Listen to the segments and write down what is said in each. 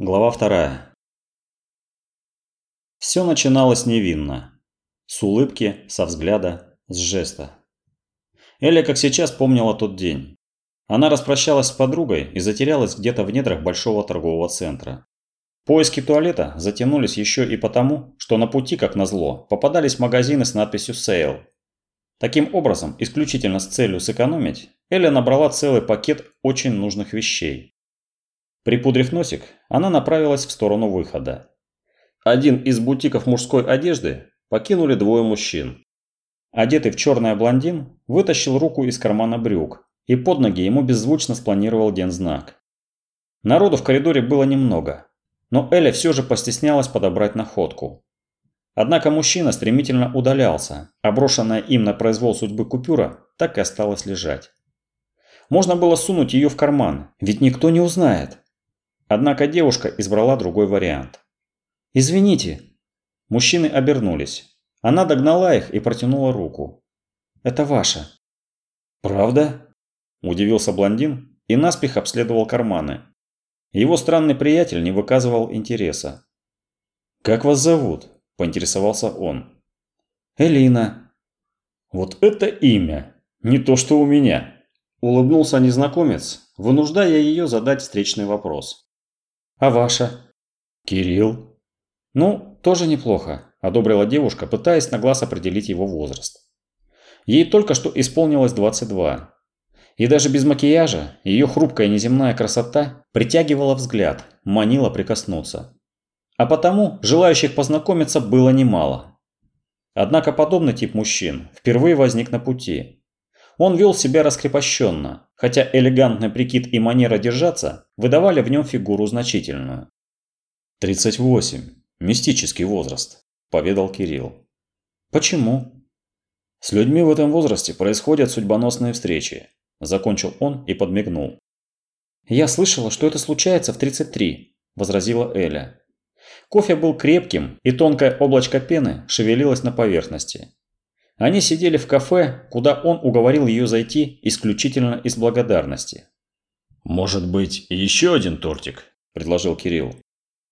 Глава вторая. Все начиналось невинно. С улыбки, со взгляда, с жеста. Эля как сейчас помнила тот день. Она распрощалась с подругой и затерялась где-то в недрах большого торгового центра. Поиски туалета затянулись еще и потому, что на пути, как назло, попадались магазины с надписью «Сейл». Таким образом, исключительно с целью сэкономить, Эля набрала целый пакет очень нужных вещей. Припудрив носик, она направилась в сторону выхода. Один из бутиков мужской одежды покинули двое мужчин. Одетый в черное блондин вытащил руку из кармана брюк и под ноги ему беззвучно спланировал дензнак. Народу в коридоре было немного, но Эля все же постеснялась подобрать находку. Однако мужчина стремительно удалялся, а брошенная им на произвол судьбы купюра так и осталась лежать. Можно было сунуть ее в карман, ведь никто не узнает. Однако девушка избрала другой вариант. «Извините». Мужчины обернулись. Она догнала их и протянула руку. «Это ваша». «Правда?» – удивился блондин и наспех обследовал карманы. Его странный приятель не выказывал интереса. «Как вас зовут?» – поинтересовался он. «Элина». «Вот это имя! Не то, что у меня!» – улыбнулся незнакомец, вынуждая ее задать встречный вопрос. А ваша? Кирилл. Ну, тоже неплохо, одобрила девушка, пытаясь на глаз определить его возраст. Ей только что исполнилось 22. И даже без макияжа ее хрупкая неземная красота притягивала взгляд, манила прикоснуться. А потому желающих познакомиться было немало. Однако подобный тип мужчин впервые возник на пути, он вел себя раскрепощенно, хотя элегантный прикид и манера держаться выдавали в нем фигуру значительную. «Тридцать восемь. Мистический возраст», – поведал Кирилл. «Почему?» «С людьми в этом возрасте происходят судьбоносные встречи», – закончил он и подмигнул. «Я слышала, что это случается в 33», – возразила Эля. Кофе был крепким, и тонкое облачко пены шевелилось на поверхности. Они сидели в кафе, куда он уговорил ее зайти исключительно из благодарности. «Может быть, еще один тортик?» – предложил Кирилл.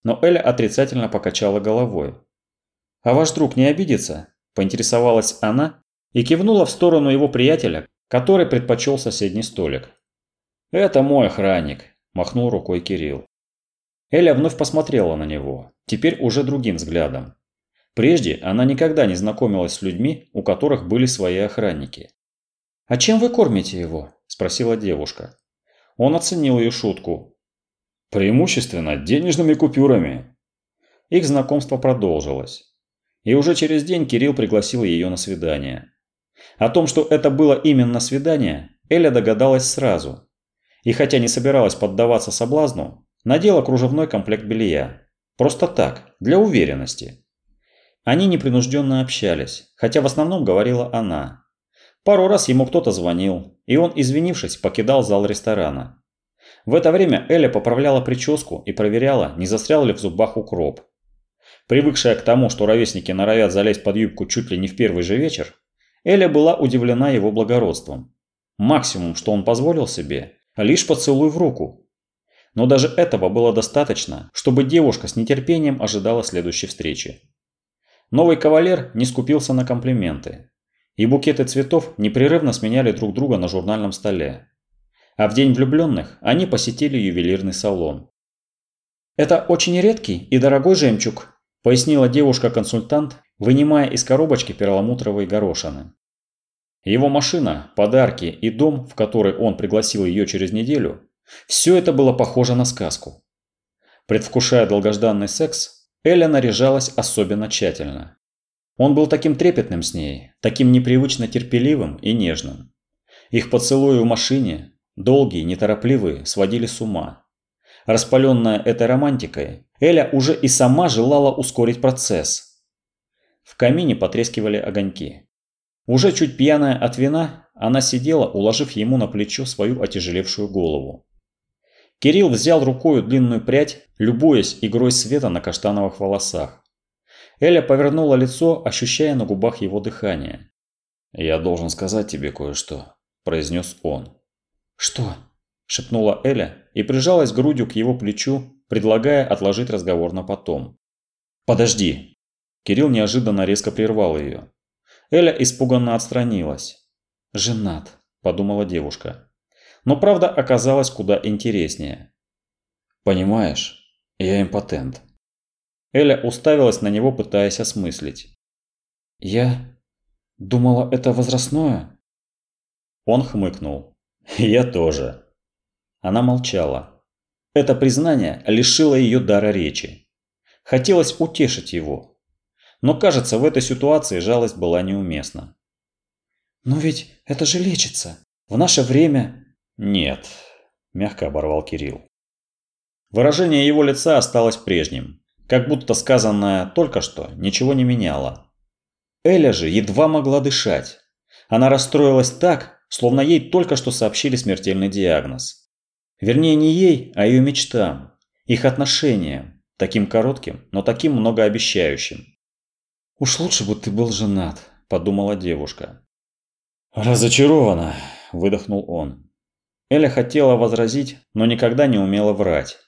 Но Эля отрицательно покачала головой. «А ваш друг не обидится?» – поинтересовалась она и кивнула в сторону его приятеля, который предпочел соседний столик. «Это мой охранник», – махнул рукой Кирилл. Эля вновь посмотрела на него, теперь уже другим взглядом. Прежде она никогда не знакомилась с людьми, у которых были свои охранники. «А чем вы кормите его?» – спросила девушка. Он оценил ее шутку. «Преимущественно денежными купюрами». Их знакомство продолжилось. И уже через день Кирилл пригласил ее на свидание. О том, что это было именно свидание, Эля догадалась сразу. И хотя не собиралась поддаваться соблазну, надела кружевной комплект белья. Просто так, для уверенности. Они непринужденно общались, хотя в основном говорила она. Пару раз ему кто-то звонил, и он, извинившись, покидал зал ресторана. В это время Эля поправляла прическу и проверяла, не застрял ли в зубах укроп. Привыкшая к тому, что ровесники норовят залезть под юбку чуть ли не в первый же вечер, Эля была удивлена его благородством. Максимум, что он позволил себе, лишь поцелуй в руку. Но даже этого было достаточно, чтобы девушка с нетерпением ожидала следующей встречи. Новый кавалер не скупился на комплименты. И букеты цветов непрерывно сменяли друг друга на журнальном столе. А в день влюбленных они посетили ювелирный салон. «Это очень редкий и дорогой жемчуг», – пояснила девушка-консультант, вынимая из коробочки перламутровые горошины. Его машина, подарки и дом, в который он пригласил ее через неделю – все это было похоже на сказку. Предвкушая долгожданный секс, Эля наряжалась особенно тщательно. Он был таким трепетным с ней, таким непривычно терпеливым и нежным. Их поцелуи в машине, долгие, неторопливые, сводили с ума. Распаленная этой романтикой, Эля уже и сама желала ускорить процесс. В камине потрескивали огоньки. Уже чуть пьяная от вина, она сидела, уложив ему на плечо свою отяжелевшую голову. Кирилл взял рукою длинную прядь, любуясь игрой света на каштановых волосах. Эля повернула лицо, ощущая на губах его дыхание. «Я должен сказать тебе кое-что», – произнес он. «Что?» – шепнула Эля и прижалась грудью к его плечу, предлагая отложить разговор на потом. «Подожди!» Кирилл неожиданно резко прервал ее. Эля испуганно отстранилась. «Женат», – подумала девушка. Но правда оказалась куда интереснее. «Понимаешь, я импотент». Эля уставилась на него, пытаясь осмыслить. «Я думала, это возрастное?» Он хмыкнул. «Я тоже». Она молчала. Это признание лишило ее дара речи. Хотелось утешить его. Но, кажется, в этой ситуации жалость была неуместна. «Но ведь это же лечится. В наше время...» «Нет», – мягко оборвал Кирилл. Выражение его лица осталось прежним, как будто сказанное только что ничего не меняло. Эля же едва могла дышать. Она расстроилась так, словно ей только что сообщили смертельный диагноз. Вернее, не ей, а ее мечтам, их отношениям, таким коротким, но таким многообещающим. «Уж лучше бы ты был женат», – подумала девушка. «Разочарована», – выдохнул он. Эля хотела возразить, но никогда не умела врать.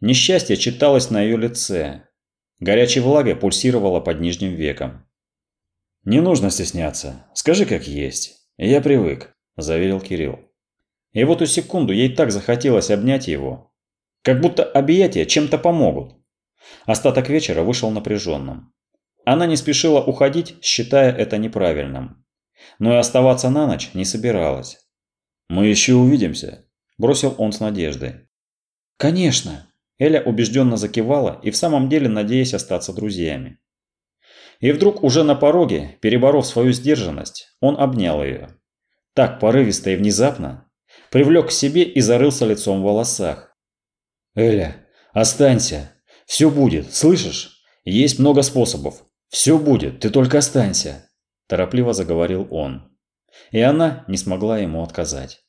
Несчастье читалось на ее лице. Горячей влагой пульсировало под нижним веком. «Не нужно стесняться. Скажи, как есть. Я привык», – заверил Кирилл. И в эту секунду ей так захотелось обнять его. Как будто объятия чем-то помогут. Остаток вечера вышел напряженным. Она не спешила уходить, считая это неправильным. Но и оставаться на ночь не собиралась. «Мы еще увидимся», – бросил он с надеждой. «Конечно!» Эля убежденно закивала и в самом деле надеясь остаться друзьями. И вдруг уже на пороге, переборов свою сдержанность, он обнял ее. Так порывисто и внезапно, привлек к себе и зарылся лицом в волосах. «Эля, останься! Все будет, слышишь? Есть много способов. Все будет, ты только останься!» Торопливо заговорил он. И она не смогла ему отказать.